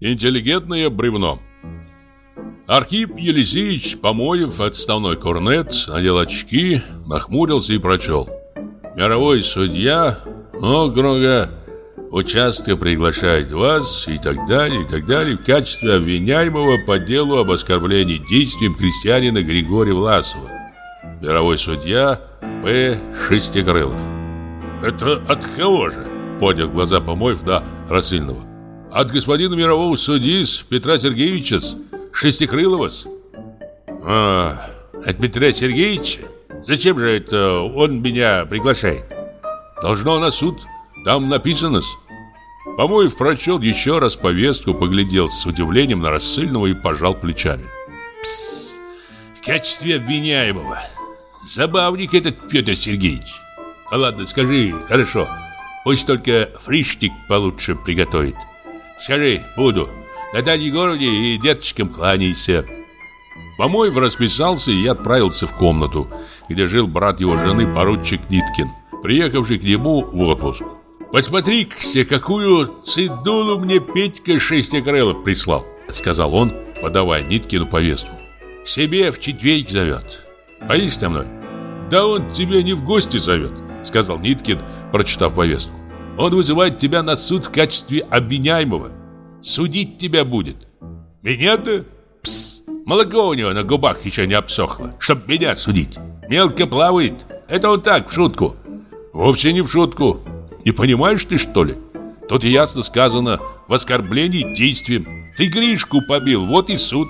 Интеллигентное бревно. Архип Елисеевич, помоев отставной корнет, надел очки, нахмурился и прочел. Мировой судья округа участка приглашает вас и так далее, и так далее в качестве обвиняемого по делу об оскорблении действием крестьянина Григория Власова. Мировой судья П. Шестикрылов. «Это от кого же?» — поднял глаза помоев на Рассыльного. От господина мирового судьи Петра Сергеевича Шестикрылова. А, от Петра Сергеевича? Зачем же это он меня приглашает? Должно на суд, там написано -с. Помоев прочел еще раз повестку, поглядел с удивлением на рассыльного и пожал плечами. Пс, в качестве обвиняемого. Забавник этот Петр Сергеевич. А ладно, скажи, хорошо. Пусть только фриштик получше приготовит. Скажи, буду. Наталье Егоровне и деточкам кланяйся. Помоев расписался и отправился в комнату, где жил брат его жены, поручик Ниткин, приехавший к нему в отпуск. «Посмотри-ка, какую цидулу мне Петька Шестикрылов прислал», сказал он, подавая Ниткину повестку. «К себе в четверг зовет. Поедешь со мной?» «Да он тебя не в гости зовет», сказал Ниткин, прочитав повестку. Он вызывает тебя на суд в качестве обвиняемого. Судить тебя будет. Меня-то? Пс, молоко у него на губах еще не обсохло, чтоб меня судить. Мелко плавает. Это он так, в шутку. Вовсе не в шутку. Не понимаешь ты, что ли? Тут ясно сказано в оскорблении действием. Ты Гришку побил, вот и суд.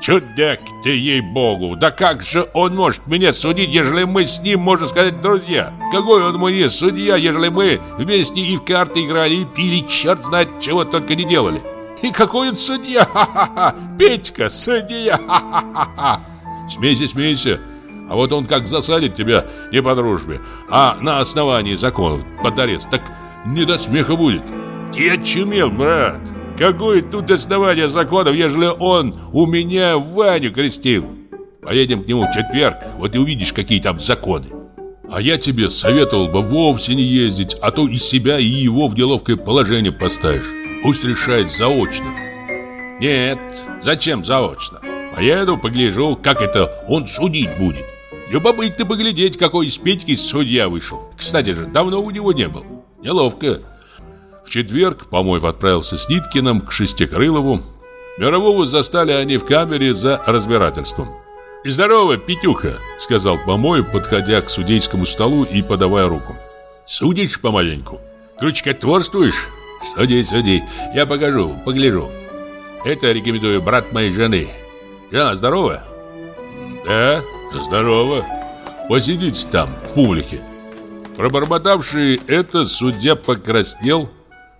Чудак ты, ей-богу! Да как же он может меня судить, ежели мы с ним, можно сказать, друзья? Какой он мне судья, ежели мы вместе и в карты играли, и пили, черт знает, чего только не делали? И какой он судья? Ха-ха-ха! Петька, судья! Ха-ха-ха! Смейся, смейся! А вот он как засадит тебя не по дружбе, а на основании законов под арест, так не до смеха будет. Ты очумел, брат! Какое тут основание законов, ежели он у меня Ваню крестил? Поедем к нему в четверг, вот и увидишь, какие там законы. А я тебе советовал бы вовсе не ездить, а то и себя, и его в неловкое положение поставишь. Пусть решает заочно. Нет, зачем заочно? Поеду, погляжу, как это он судить будет. Любопытно поглядеть, какой из Петьки судья вышел. Кстати же, давно у него не был. Неловко. В четверг Помоев отправился с Ниткиным к Шестикрылову. Мирового застали они в камере за разбирательством. «Здорово, Петюха!» — сказал Помоев, подходя к судейскому столу и подавая руку. «Судишь помаленьку? Крючкотворствуешь? Суди, суди, я покажу, погляжу. Это рекомендую брат моей жены. Жена здорова?» «Да, здорово. Посидите там, в публике». Пробормотавший это, судья покраснел,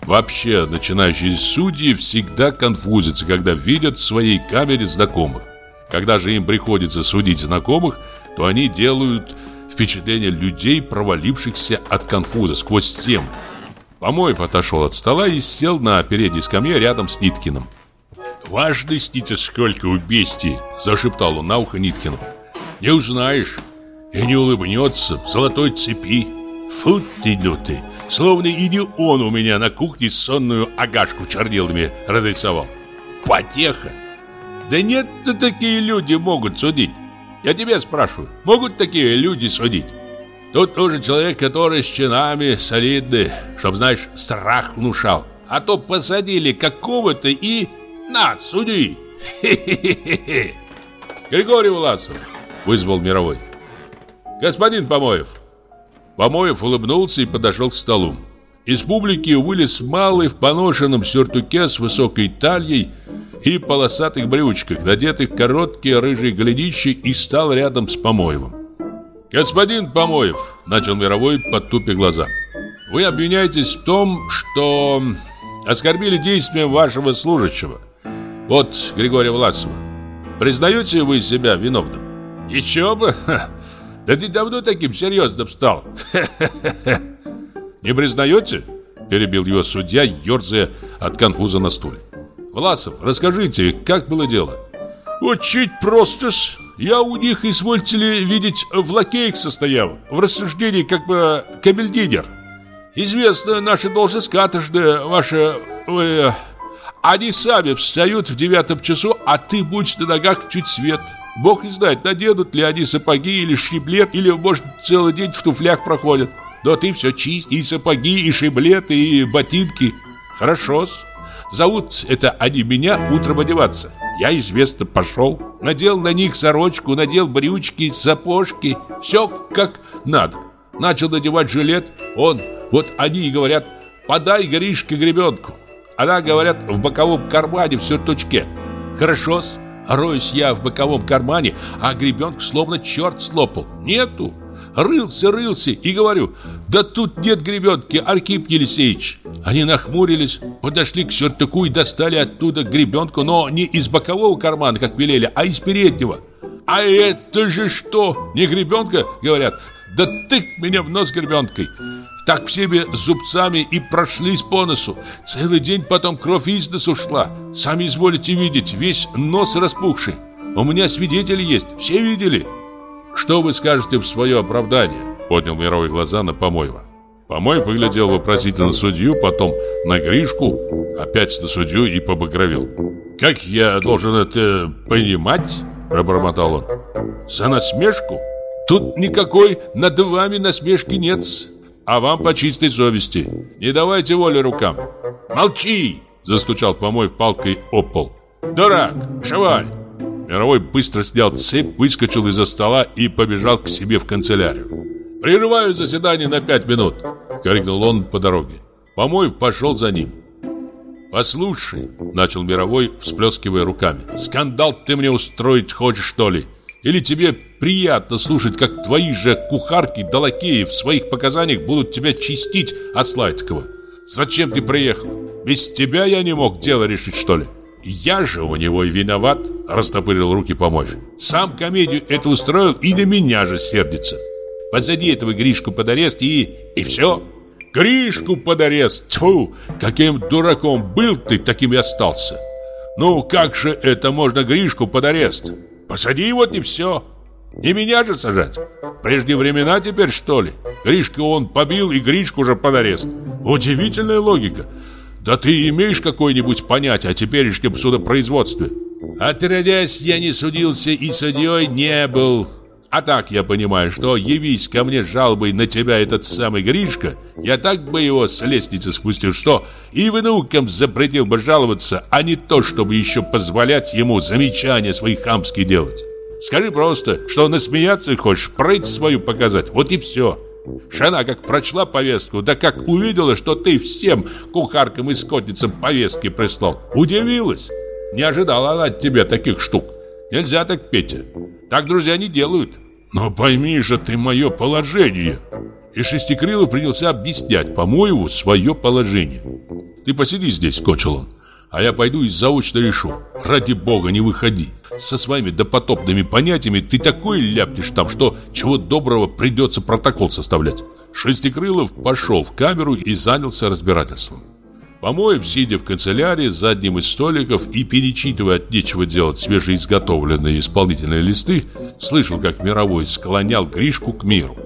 Вообще, начинающие судьи всегда конфузятся, когда видят в своей камере знакомых. Когда же им приходится судить знакомых, то они делают впечатление людей, провалившихся от конфуза сквозь стену. Помоев отошел от стола и сел на передней скамье рядом с Ниткиным. «Важности-то сколько у бестии!» – зашептал он на ухо Ниткину. «Не узнаешь и не улыбнется в золотой цепи. Фу ты, ну ты!» Словно и не он у меня на кухне сонную агашку чернилами разрисовал. Потеха! Да нет-то такие люди могут судить. Я тебя спрашиваю, могут такие люди судить? Тут нужен человек, который с чинами солидный, чтоб, знаешь, страх внушал. А то посадили какого-то и... На, суди! Хе-хе-хе! Григорий Власов вызвал мировой. Господин Помоев, Помоев улыбнулся и подошел к столу. Из публики вылез малый в поношенном сюртуке с высокой талией и полосатых брючках, надетых короткие рыжие голенище, и стал рядом с Помоевым. «Господин Помоев», — начал Мировой, подтупя глаза, — «вы обвиняетесь в том, что оскорбили действием вашего служащего. Вот Григория Власова. Признаете вы себя виновным?» «Еще бы! Да ты давно таким серьезным стал. Не признаете? Перебил его судья, ерзая от конфуза на стуле. Власов, расскажите, как было дело? Очень просто-с. Я у них, извольте ли, видеть, в лакеях состоял. В рассуждении как бы камельдинер. Известно, наша должность каторжная, ваша... Вы, Они сами встают в девятом часу, а ты будешь на ногах чуть свет. Бог не знает, наденут ли они сапоги или шиблет, или, может, целый день в туфлях проходят. Но ты все чист, и сапоги, и шиблеты, и ботинки. Хорошо-с. Зовут это они меня утром одеваться. Я, известно, пошел. Надел на них сорочку, надел брючки, сапожки. Все как надо. Начал надевать жилет. Он, вот они и говорят, подай Гришке гребенку. Она, говорят, в боковом кармане в сюртучке. Хорошо-с. Роюсь я в боковом кармане, а гребенку словно черт слопал. Нету. Рылся, рылся и говорю, да тут нет гребенки, Архип Елисеевич. Они нахмурились, подошли к сюртуку и достали оттуда гребенку, но не из бокового кармана, как велели, а из переднего. А это же что? Не гребенка, говорят. Да тык меня в нос гребенкой. Так всеми зубцами и прошлись по носу. Целый день потом кровь из носу шла. Сами изволите видеть, весь нос распухший. У меня свидетели есть, все видели. Что вы скажете в свое оправдание? Поднял мировые глаза на Помоева. Помоев выглядел вопросительно на судью, потом на Гришку, опять на судью и побагровел. «Как я должен это понимать?» – пробормотал он. «За насмешку? Тут никакой над вами насмешки нет, а вам по чистой совести. Не давайте воли рукам». «Молчи!» – застучал Помоев палкой о пол. «Дурак! Шеваль!» Мировой быстро снял цепь, выскочил из-за стола и побежал к себе в канцелярию. «Прерываю заседание на пять минут!» — крикнул он по дороге. Помоев пошел за ним. «Послушай», — начал Мировой, всплескивая руками, «скандал ты мне устроить хочешь, что ли? Или тебе приятно слушать, как твои же кухарки да лакеи в своих показаниях будут тебя чистить от Слайдского? Зачем ты приехал? Без тебя я не мог дело решить, что ли?» Я же у него и виноват, растопырил руки помочь. Сам комедию это устроил и на меня же сердится. Позади этого Гришку под арест и... и все. Гришку под арест, тьфу, каким дураком был ты, таким и остался. Ну, как же это можно Гришку под арест? Посади его и все. Не меня же сажать. Прежде времена теперь, что ли? Гришку он побил, и Гришку уже под арест. Удивительная логика. Да ты имеешь какое-нибудь понятие о теперешнем судопроизводстве? Отродясь, я не судился и судьей не был. А так я понимаю, что явись ко мне жалобой на тебя этот самый Гришка, я так бы его с лестницы спустил, что и внукам запретил бы жаловаться, а не то, чтобы еще позволять ему замечания свои хамские делать. Скажи просто, что насмеяться хочешь, прыть свою показать, вот и все. Жена как прочла повестку, да как увидела, что ты всем кухаркам и скотницам повестки прислал. Удивилась. Не ожидала она от тебя таких штук. Нельзя так, Петя. Так друзья не делают. Но пойми же ты мое положение. И Шестикрылов принялся объяснять, по-моему, свое положение. Ты посиди здесь, кончил он. А я пойду и заочно решу. Ради бога, не выходи. Со своими допотопными понятиями ты такой ляпнешь там, что чего доброго придется протокол составлять. Шестикрылов пошел в камеру и занялся разбирательством. Помоев, сидя в канцелярии за одним из столиков и перечитывая от нечего делать свежеизготовленные исполнительные листы, слышал, как Мировой склонял Гришку к миру.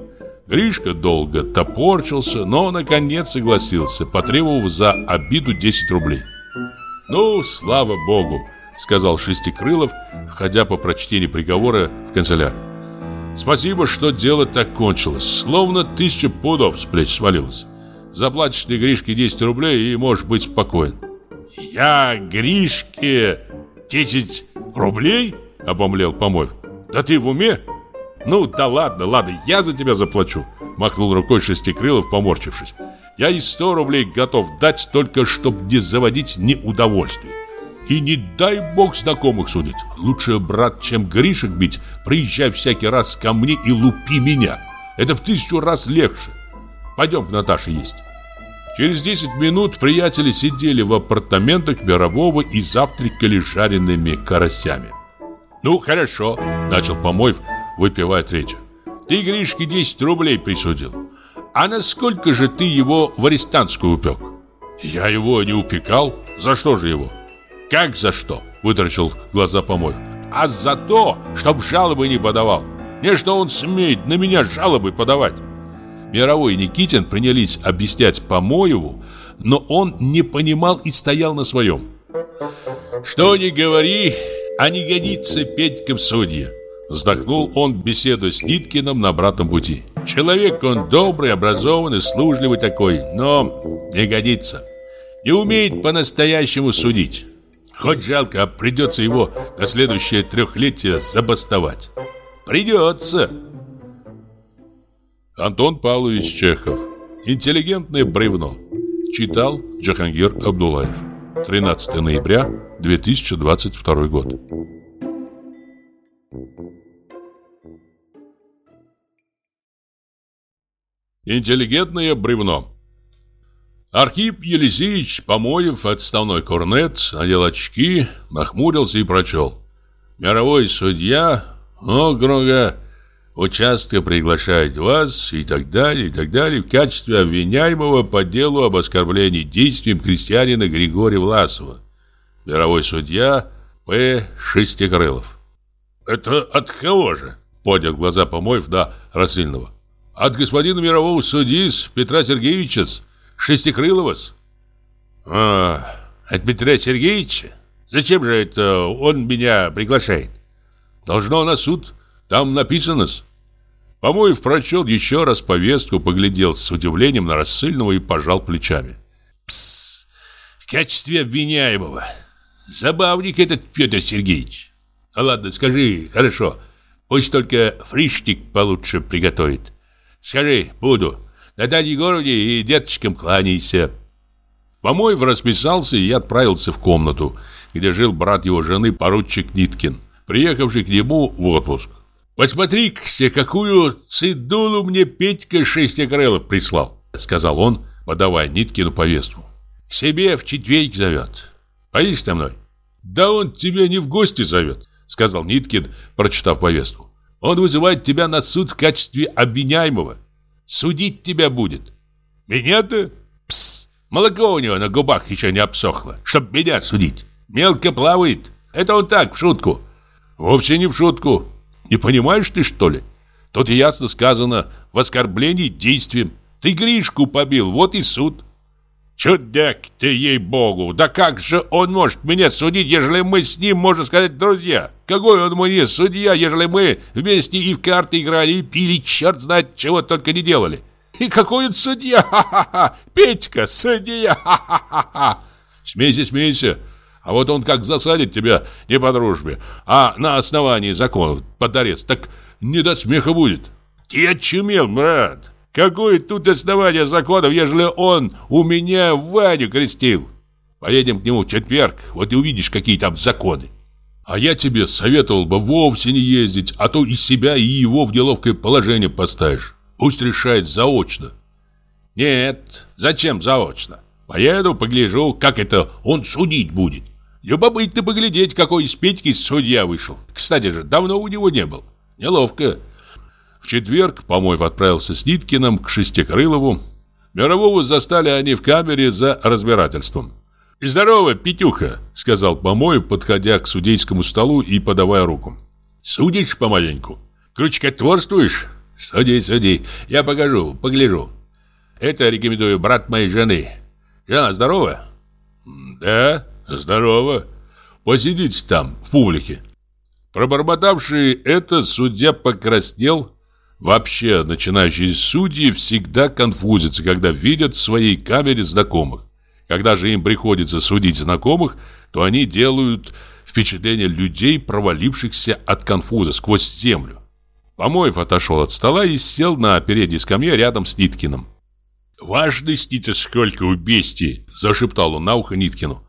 Гришка долго топорчился, но наконец согласился, потребовав за обиду 10 рублей. «Ну, слава богу!» — сказал Шестикрылов, входя по прочтении приговора в канцелярию. «Спасибо, что дело так кончилось, словно тысяча пудов с плеч свалилось. Заплатишь ты Гришке 10 рублей и можешь быть спокоен». «Я Гришке 10 рублей?» — обомлел Помоев. «Да ты в уме?» «Ну да ладно, ладно, я за тебя заплачу», — махнул рукой Шестикрылов, поморчившись. Я и сто рублей готов дать, только чтобы не заводить неудовольствие. И не дай бог знакомых судить. Лучше, брат, чем Гришек бить, приезжай всякий раз ко мне и лупи меня. Это в тысячу раз легче. Пойдем к Наташе есть. Через 10 минут приятели сидели в апартаментах Мирового и завтракали жареными карасями. «Ну, хорошо», — начал Помоев, выпивая третью. «Ты Гришке 10 рублей присудил. А насколько же ты его в арестантскую упек? Я его не упекал. За что же его? Как за что? Вытаращил глаза помой. А за то, чтоб жалобы не подавал. Не что он смеет на меня жалобы подавать. Мировой и Никитин принялись объяснять Помоеву, но он не понимал и стоял на своем. Что ни говори, а не годится Петька в судье. Вздохнул он, беседуя с Ниткиным на обратном пути. Человек он добрый, образованный, служливый такой, но не годится. Не умеет по-настоящему судить. Хоть жалко, а придется его на следующее трехлетие забастовать. Придется. Антон Павлович Чехов. Интеллигентное бревно. Читал Джахангир Абдулаев. 13 ноября 2022 год. Интеллигентное бревно. Архип Елисеевич Помоев, отставной корнет, надел очки, нахмурился и прочел. Мировой судья, округа, участка приглашает вас и так далее, и так далее в качестве обвиняемого по делу об оскорблении действием крестьянина Григория Власова. Мировой судья П. Шестикрылов. «Это от кого же?» — поднял глаза Помоев до Рассыльного. От господина мирового судьи Петра Сергеевича Шестикрылова. А, от Петра Сергеевича? Зачем же это он меня приглашает? Должно на суд. Там написано -с. Помоев прочел еще раз повестку, поглядел с удивлением на рассыльного и пожал плечами. Пс, в качестве обвиняемого. Забавник этот Петр Сергеевич. Ну ладно, скажи, хорошо. Пусть только фриштик получше приготовит. Скажи, буду. Наталье Егоровне и деточкам кланяйся. Помоев расписался и отправился в комнату, где жил брат его жены, поручик Ниткин, приехавший к нему в отпуск. «Посмотри-ка, какую цидулу мне Петька Шестикрылов прислал», сказал он, подавая Ниткину повестку. «К себе в четверг зовет. Поедешь со мной?» «Да он тебя не в гости зовет», сказал Ниткин, прочитав повестку. Он вызывает тебя на суд в качестве обвиняемого. Судить тебя будет. Меня-то? Пс! Молоко у него на губах еще не обсохло, чтоб меня судить. Мелко плавает. Это он так, в шутку. Вовсе не в шутку. Не понимаешь ты, что ли? Тут ясно сказано в оскорблении действием. Ты Гришку побил, вот и суд. Чудак ты, ей-богу! Да как же он может меня судить, ежели мы с ним, можно сказать, друзья? Какой он мне судья, ежели мы вместе и в карты играли, и пили, черт знает, чего только не делали? И какой он судья? Ха-ха-ха! Петька, судья! Ха-ха-ха! Смейся, смейся! А вот он как засадит тебя не по дружбе, а на основании законов под арест, так не до смеха будет. Ты очумел, брат! Какое тут основание законов, ежели он у меня Ваню крестил? Поедем к нему в четверг, вот и увидишь, какие там законы. А я тебе советовал бы вовсе не ездить, а то и себя, и его в неловкое положение поставишь. Пусть решает заочно. Нет, зачем заочно? Поеду, погляжу, как это он судить будет. Любопытно поглядеть, какой из Петьки судья вышел. Кстати же, давно у него не был. Неловко. В четверг Помоев отправился с Ниткиным к Шестикрылову. Мирового застали они в камере за разбирательством. «Здорово, Петюха!» — сказал Помоев, подходя к судейскому столу и подавая руку. «Судишь помаленьку? Крючкотворствуешь? Суди, суди, я покажу, погляжу. Это рекомендую брат моей жены. Жена здорова?» «Да, здорово. Посидите там, в публике». Пробормотавший это, судья покраснел, Вообще, начинающие судьи всегда конфузятся, когда видят в своей камере знакомых. Когда же им приходится судить знакомых, то они делают впечатление людей, провалившихся от конфуза сквозь землю. Помоев отошел от стола и сел на передней скамье рядом с Ниткиным. «Важности-то сколько у бестии!» – зашептал он на ухо Ниткину.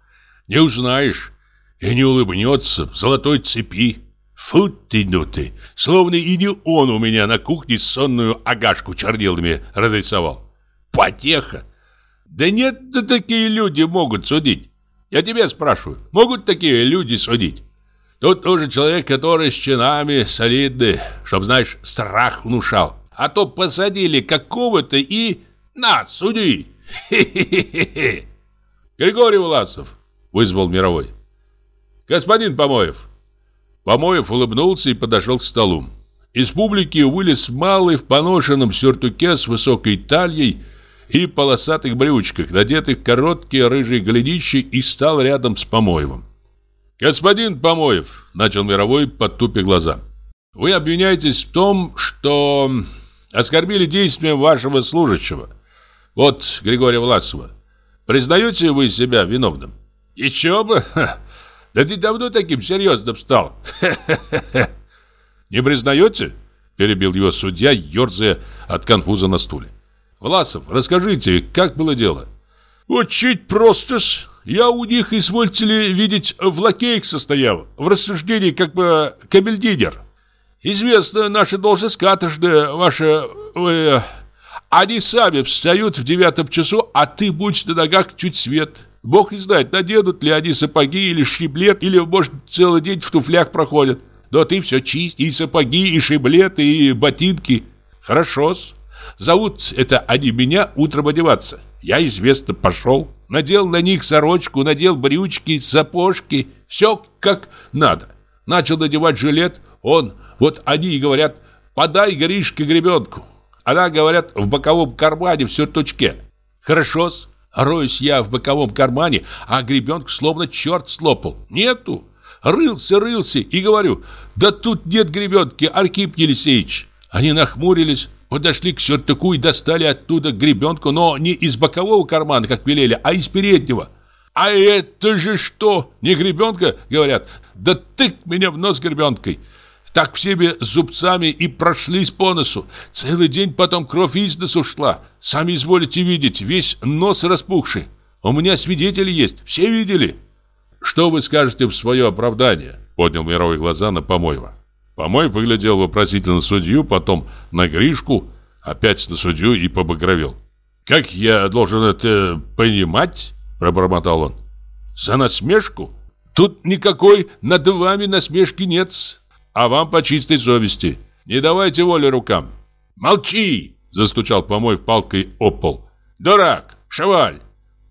«Не узнаешь и не улыбнется в золотой цепи». Фу ты, ну ты, словно и не он у меня на кухне сонную агашку чернилами разрисовал. Потеха. Да нет, да такие люди могут судить. Я тебя спрашиваю, могут такие люди судить? Тут тоже человек, который с чинами солидный, чтоб, знаешь, страх внушал. А то посадили какого-то и... На, суди! Хе-хе-хе-хе! Григорий Власов, вызвал мировой. Господин Помоев, Помоев улыбнулся и подошел к столу. Из публики вылез малый в поношенном сюртуке с высокой талией и полосатых брючках, надетых короткие рыжие голенищи, и стал рядом с Помоевым. «Господин Помоев», — начал Мировой, подтупив глаза, — «вы обвиняетесь в том, что оскорбили действием вашего служащего. Вот Григория Власова. Признаете вы себя виновным?» «Еще бы! Да ты давно таким серьезным стал!» «Не признаете?» – перебил его судья, ерзая от конфуза на стуле. «Власов, расскажите, как было дело?» «Очень просто-с. Я у них, извольте ли, видеть, в лакеях состоял, в рассуждении как бы камельдинер. Известно, наша должность каторжная, ваша... Вы, они сами встают в девятом часу, а ты будь на ногах чуть свет. Бог не знает, наденут ли они сапоги или шиблет, или, может, целый день в туфлях проходят. Но ты все чист, и сапоги, и шиблеты, и ботинки. Хорошо-с. Зовут это они меня утром одеваться. Я, известно, пошел. Надел на них сорочку, надел брючки, сапожки. Все как надо. Начал надевать жилет. Он, вот они и говорят, подай Гришке гребенку. Она, говорят, в боковом кармане в сюртучке. Хорошо-с. Роюсь я в боковом кармане, а гребенку словно черт слопал. Нету. Рылся, рылся и говорю, да тут нет гребенки, Архип Елисеевич. Они нахмурились, подошли к сюртуку и достали оттуда гребенку, но не из бокового кармана, как велели, а из переднего. «А это же что? Не гребенка?» — говорят. «Да тык меня в нос гребенкой!» Так всеми зубцами и прошлись по носу. Целый день потом кровь из носу шла. Сами изволите видеть, весь нос распухший. У меня свидетели есть, все видели. Что вы скажете в свое оправдание? Поднял Мировой глаза на Помоева. Помоев выглядел вопросительно на судью, потом на Гришку, опять на судью и побагровел. «Как я должен это понимать?» – пробормотал он. «За насмешку? Тут никакой над вами насмешки нет а вам по чистой совести. Не давайте воли рукам. Молчи, застучал помоев палкой пол. Дурак, шаваль.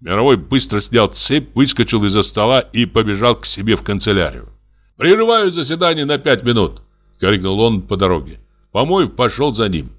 Мировой быстро снял цепь, выскочил из-за стола и побежал к себе в канцелярию. «Прерываю заседание на пять минут!» — крикнул он по дороге. Помоев пошел за ним.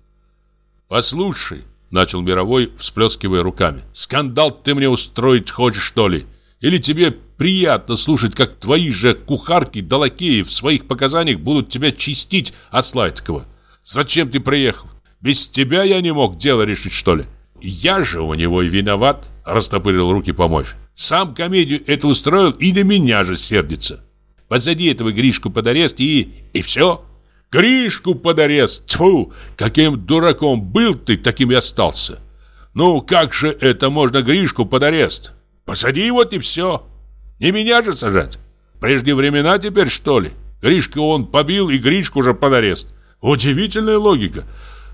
«Послушай», — начал Мировой, всплескивая руками, «скандал ты мне устроить хочешь, что ли? Или тебе приятно слушать, как твои же кухарки да лакеи в своих показаниях будут тебя чистить от Слайткова? Зачем ты приехал? Без тебя я не мог дело решить, что ли? Я же у него и виноват, растопырил руки помочь. Сам комедию это устроил и на меня же сердится. Позади этого Гришку под арест и... и все. Гришку под арест! Тьфу! Каким дураком был ты, таким и остался. Ну, как же это можно Гришку под арест? Посади его и все. Не меня же сажать. Прежде времена теперь, что ли? Гришка он побил, и Гришку уже под арест. Удивительная логика.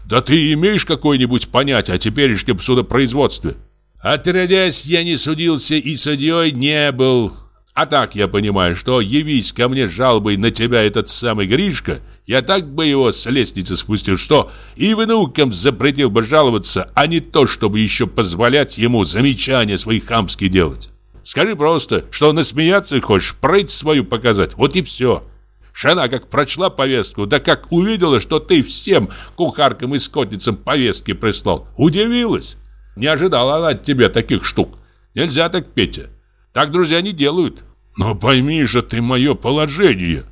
Да ты имеешь какое-нибудь понятие о теперешнем судопроизводстве? Отродясь, я не судился и судьей не был. А так я понимаю, что явись ко мне жалобой на тебя этот самый Гришка, я так бы его с лестницы спустил, что и внукам запретил бы жаловаться, а не то, чтобы еще позволять ему замечания свои хамские делать. Скажи просто, что насмеяться хочешь, прыть свою показать, вот и все. Шана как прочла повестку, да как увидела, что ты всем кухаркам и скотницам повестки прислал, удивилась. Не ожидала она от тебя таких штук. Нельзя так, Петя. Так друзья не делают. Но пойми же ты мое положение.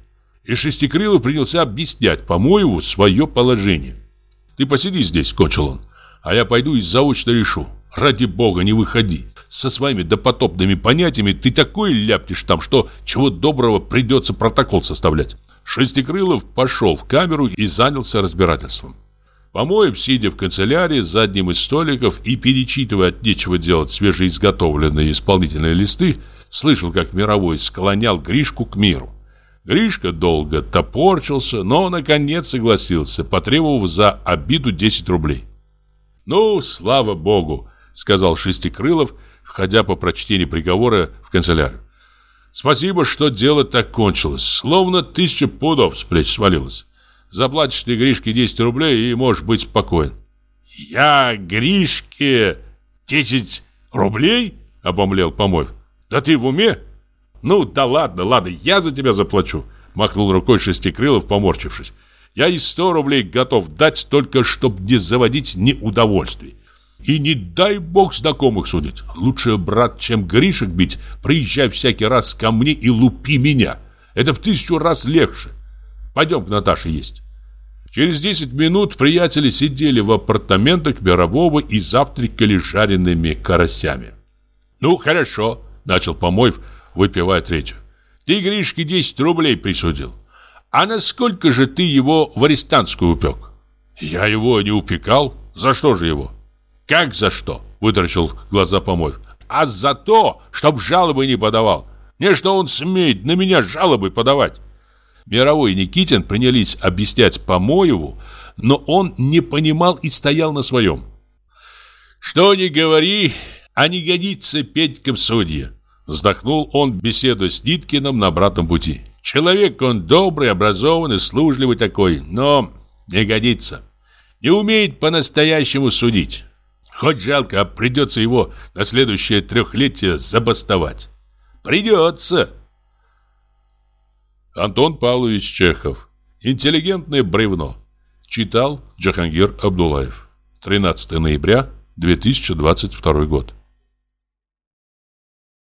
И Шестикрылов принялся объяснять, по-моему, свое положение. Ты посиди здесь, кончил он, а я пойду и заочно решу. Ради бога, не выходи. Со своими допотопными понятиями ты такое ляптишь там, что чего доброго придется протокол составлять. Шестикрылов пошел в камеру и занялся разбирательством. Помоев, сидя в канцелярии за одним из столиков и перечитывая от нечего делать свежеизготовленные исполнительные листы, слышал, как Мировой склонял Гришку к миру. Гришка долго топорчился, но наконец согласился, потребовав за обиду 10 рублей. «Ну, слава богу!» — сказал Шестикрылов, входя по прочтении приговора в канцелярию. «Спасибо, что дело так кончилось. Словно тысяча пудов с плеч свалилось. Заплатишь ты Гришке 10 рублей и можешь быть спокоен. Я Гришке 10 рублей? Обомлел Помоев. Да ты в уме? Ну да ладно, ладно, я за тебя заплачу. Махнул рукой Шестикрылов, поморчившись. Я и 100 рублей готов дать, только чтобы не заводить неудовольствий. И не дай бог знакомых судить. Лучше, брат, чем Гришек бить, приезжай всякий раз ко мне и лупи меня. Это в тысячу раз легче. Пойдем к Наташе есть. Через 10 минут приятели сидели в апартаментах Мирового и завтракали жареными карасями. «Ну, хорошо», — начал Помоев, выпивая третью. «Ты Гришке 10 рублей присудил. А насколько же ты его в арестантскую упек?» «Я его не упекал. За что же его?» «Как за что?» — вытрачил глаза Помоев. «А за то, чтоб жалобы не подавал. Не что он смеет на меня жалобы подавать». Мировой и Никитин принялись объяснять Помоеву, но он не понимал и стоял на своем. «Что ни говори, а не годится Петька в судье», вздохнул он, беседуя с Ниткиным на обратном пути. «Человек он добрый, образованный, служливый такой, но не годится. Не умеет по-настоящему судить. Хоть жалко, а придется его на следующее трехлетие забастовать. Придется. Антон Павлович Чехов. Интеллигентное бревно. Читал Джахангир Абдулаев. 13 ноября 2022 год.